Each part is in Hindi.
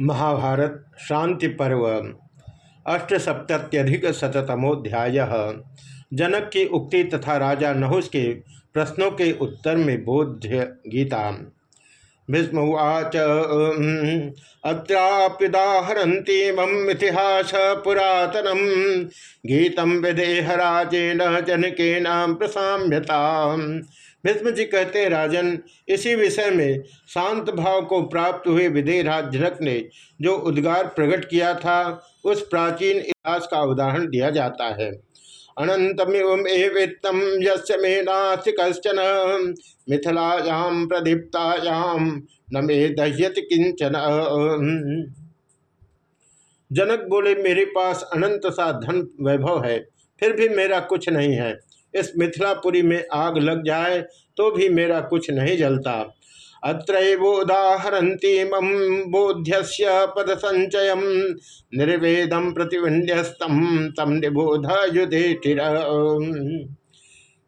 महाभारत शांति पर्व अष्टसप्तत्यधिक शतमोध्याय जनक की उक्ति तथा राजा नहुस के प्रश्नों के उत्तर में बोध्य गीता। भीष्मवाच अत्राप्युदाहरती मम इतिहास पुरातनम। गीतम विदेहराजेन जनकेन प्रसाम्यता भीष्म जी कहते हैं, राजन, इसी विषय में शांत भाव को प्राप्त हुए विदेहराज जनक ने जो उद्गार प्रकट किया था, उस प्राचीन इतिहास का उदाहरण दिया जाता है। अनंतमिवम एवित्तम यस्य मे नास्ति कश्चन मिथिलायाम प्रदीप्तायाम न मे दह्यत किंचन जनक बोले, मेरे पास अनंत सा धन वैभव है, फिर भी मेरा कुछ नहीं है। इस मिथिलापुरी में आग लग जाए तो भी मेरा कुछ नहीं जलता। अत्रोदाहरती मम बोध्य पद संचय निर्वेदम प्रतिविंध्यस्तम तम निबोध युधिष्ठिर।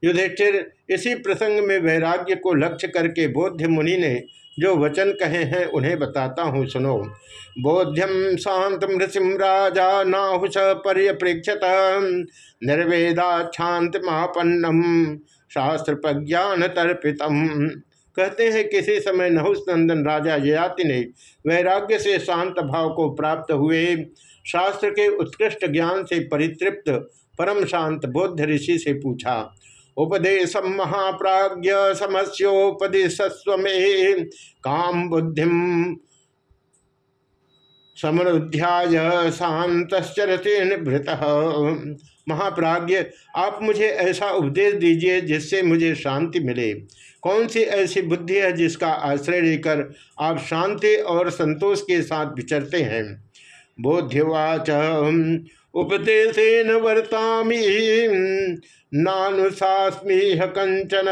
युधिष्ठिर, इसी प्रसंग में वैराग्य को लक्ष्य करके बोध्य मुनि ने जो वचन कहे हैं, उन्हें बताता हूँ, सुनो। बोध्यम शांत मृसिम राजा नाहुष पर्यप्रेक्षत, निर्वेदा शांत महापन्नम शास्त्र प्रज्ञान तर्पितम कहते हैं किसी समय नहुस नंदन राजा ययाति ने वैराग्य से शांत भाव को प्राप्त हुए। शास्त्र के उत्कृष्ट ज्ञान से परितृप्त परम शांत बौद्ध ऋषि से पूछा उपदेश महाप्राज्य समस्योपदेशस्व काम बुद्धि समृद्ध्याय शांतरते निभृत। महाप्राज्य आप मुझे ऐसा उपदेश दीजिए जिससे मुझे शांति मिले। कौन सी ऐसी बुद्धि है जिसका आश्रय लेकर आप शांति और संतोष के साथ विचरते हैं? बोध्यवाच उपदेशन वर्ता नानुशास्मी कंचन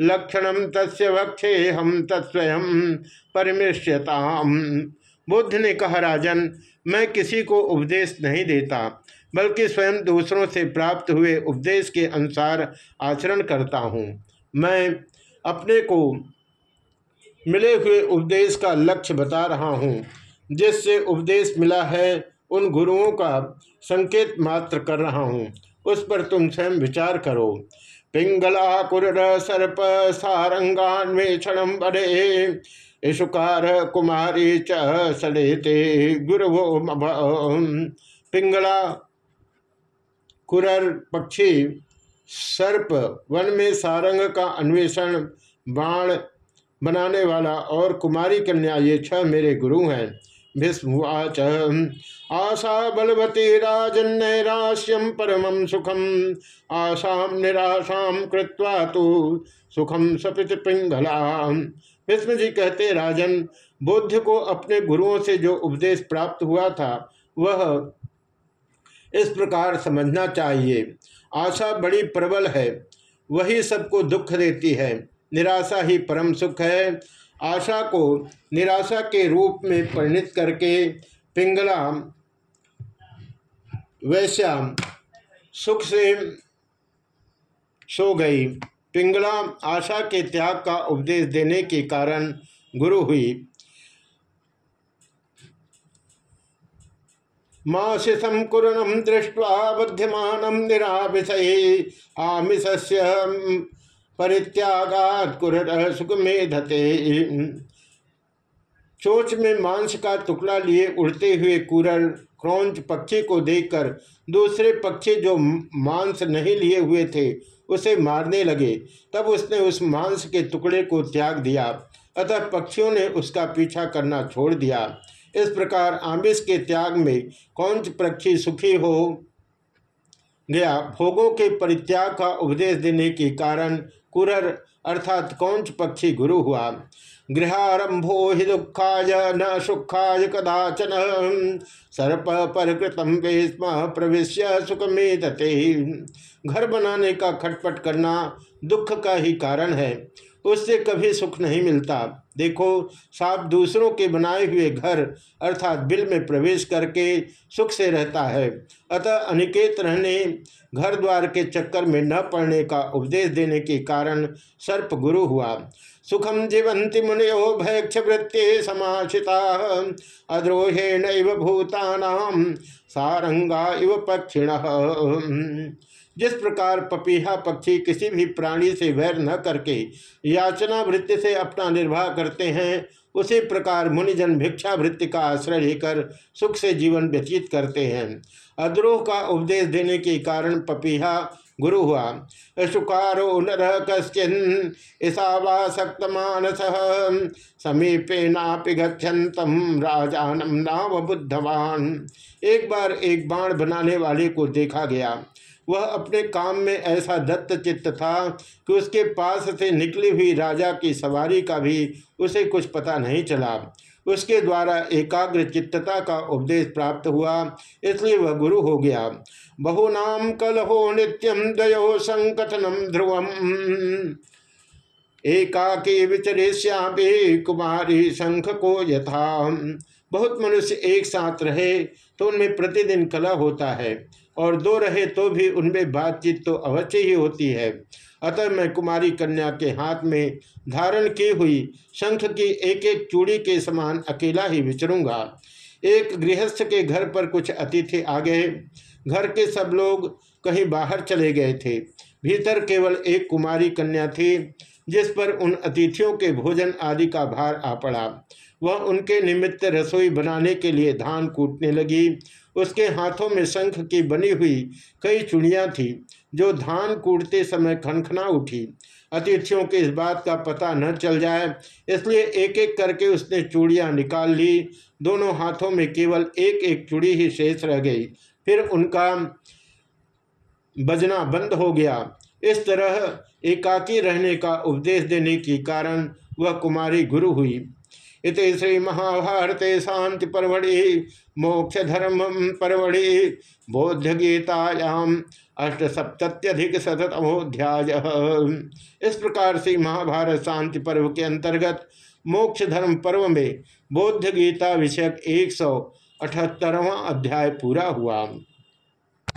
लक्षण तस्य वक्षे हम तत्स्वयं परमेश्यताम बुद्ध ने कहा, राजन, मैं किसी को उपदेश नहीं देता, बल्कि स्वयं दूसरों से प्राप्त हुए उपदेश के अनुसार आचरण करता हूँ। मैं अपने को मिले हुए उपदेश का लक्ष्य बता रहा हूँ, जिससे उपदेश मिला है उन गुरुओं का संकेत मात्र कर रहा हूँ। उस पर तुम स्वयं विचार करो। पिंगला कुर सर्प सारंगान्वेषण बड़े ईशुकार कुमारी च सड़ेते। गुरवो पिंगला कुरर पक्षी सर्प वन में सारंग का अन्वेषण बाण बनाने वाला और कुमारी कन्या ये छह मेरे गुरु हैं। भीष्मवाच आशा बलवती राजन्नैराश्यम परम सुखम। आशा निराशा कृत्वा तो सुखम सपित पिंगला भीष्म जी कहते, राजन, बुद्ध को अपने गुरुओं से जो उपदेश प्राप्त हुआ था, वह इस प्रकार समझना चाहिए। आशा बड़ी प्रबल है, वही सबको दुख देती है। निराशा ही परम सुख है। आशा को निराशा के रूप में परिणित करके पिंगला वैश्या सुख से सो गई। पिंगला आशा के त्याग का उपदेश देने के कारण गुरु हुई। माशिषम कुरणम दृष्टवा बुद्धिमान निराभिषय आमिष परित्यागात कुरर सुख मेधते। चोच में मांस का टुकड़ा लिए उड़ते हुए कुरल क्रौच पक्षी को देखकर दूसरे पक्षी जो मांस नहीं लिए हुए थे, उसे मारने लगे। तब उसने उस मांस के टुकड़े को त्याग दिया। अतः पक्षियों ने उसका पीछा करना छोड़ दिया। इस प्रकार आमिष के त्याग में कौन पक्षी सुखी हो गया। भोगों के परित्याग का उपदेश देने के कारण कुरर अर्थात कौंच पक्षी गुरु हुआ। गृहारंभो हि दुखा न सुखा कदाचन। सर्प परकृतम वेस्म प्रवेश सुख में घर बनाने का खटपट करना दुख का ही कारण है। उससे कभी सुख नहीं मिलता। देखो सांप दूसरों के बनाए हुए घर अर्थात बिल में प्रवेश करके सुख से रहता है। अतः अनिकेत रहने, घर द्वार के चक्कर में न पड़ने का उपदेश देने के कारण सर्प गुरु हुआ। सुखम जीवंती मुनयो भयक्ष वृत्ति समाशिता अद्रोहेण इव भूतानाम सारंगा इव पक्षिण। जिस प्रकार पपीहा पक्षी किसी भी प्राणी से वैर न करके याचना वृत्ति से अपना निर्वाह करते हैं, उसी प्रकार मुनिजन भिक्षा वृत्ति का आश्रय लेकर सुख से जीवन व्यतीत करते हैं। अद्रोह का उपदेश देने के कारण पपीहा गुरु हुआ। शुकारो नर कश्चिन ईशावासक्त मानस समीपे नापि गच्छन्तम राजानम नाम बुद्धवान। एक बार एक बाण बनाने वाले को देखा गया। वह अपने काम में ऐसा दत्त चित्त था कि उसके पास से निकली हुई राजा की सवारी का भी उसे कुछ पता नहीं चला। उसके द्वारा एकाग्र चित्तता का उपदेश प्राप्त हुआ, इसलिए वह गुरु हो गया। बहुनाम कलहो नित्यम दयो संकथनम ध्रुवम। एकाकी विचरिष्यापि कुमारी शंख को यथा। बहुत मनुष्य एक साथ रहे तो उनमें प्रतिदिन कला होता है। और दो रहे तो भी उनमें बातचीत तो अवश्य ही होती है। अतः मैं कुमारी कन्या के हाथ में धारण की हुई शंख की एक एक चूड़ी के समान अकेला ही विचरूँगा। एक गृहस्थ के घर पर कुछ अतिथि आ गए। घर के सब लोग कहीं बाहर चले गए थे। भीतर केवल एक कुमारी कन्या थी, जिस पर उन अतिथियों के भोजन आदि का भार आ पड़ा। वह उनके निमित्त रसोई बनाने के लिए धान कूटने लगी। उसके हाथों में शंख की बनी हुई कई चुड़ियाँ थी, जो धान कूटते समय खनखना उठी। अतिथियों के इस बात का पता न चल जाए, इसलिए एक एक करके उसने चूड़ियाँ निकाल ली। दोनों हाथों में केवल एक एक चूड़ी ही शेष रह गई। फिर उनका बजना बंद हो गया। इस तरह एकाकी रहने का उपदेश देने के कारण वह कुमारी गुरु हुई। इत श्री महाभारते शांति परवड़ि मोक्ष धर्म परवड़ि बौद्ध गीतायाम अष्टसप्तत्यधिक शतमोध्याय इस प्रकार से महाभारत शांति पर्व के अंतर्गत मोक्ष धर्म पर्व में बौद्ध गीता विषयक एक सौ अठहत्तरवा अध्याय पूरा हुआ।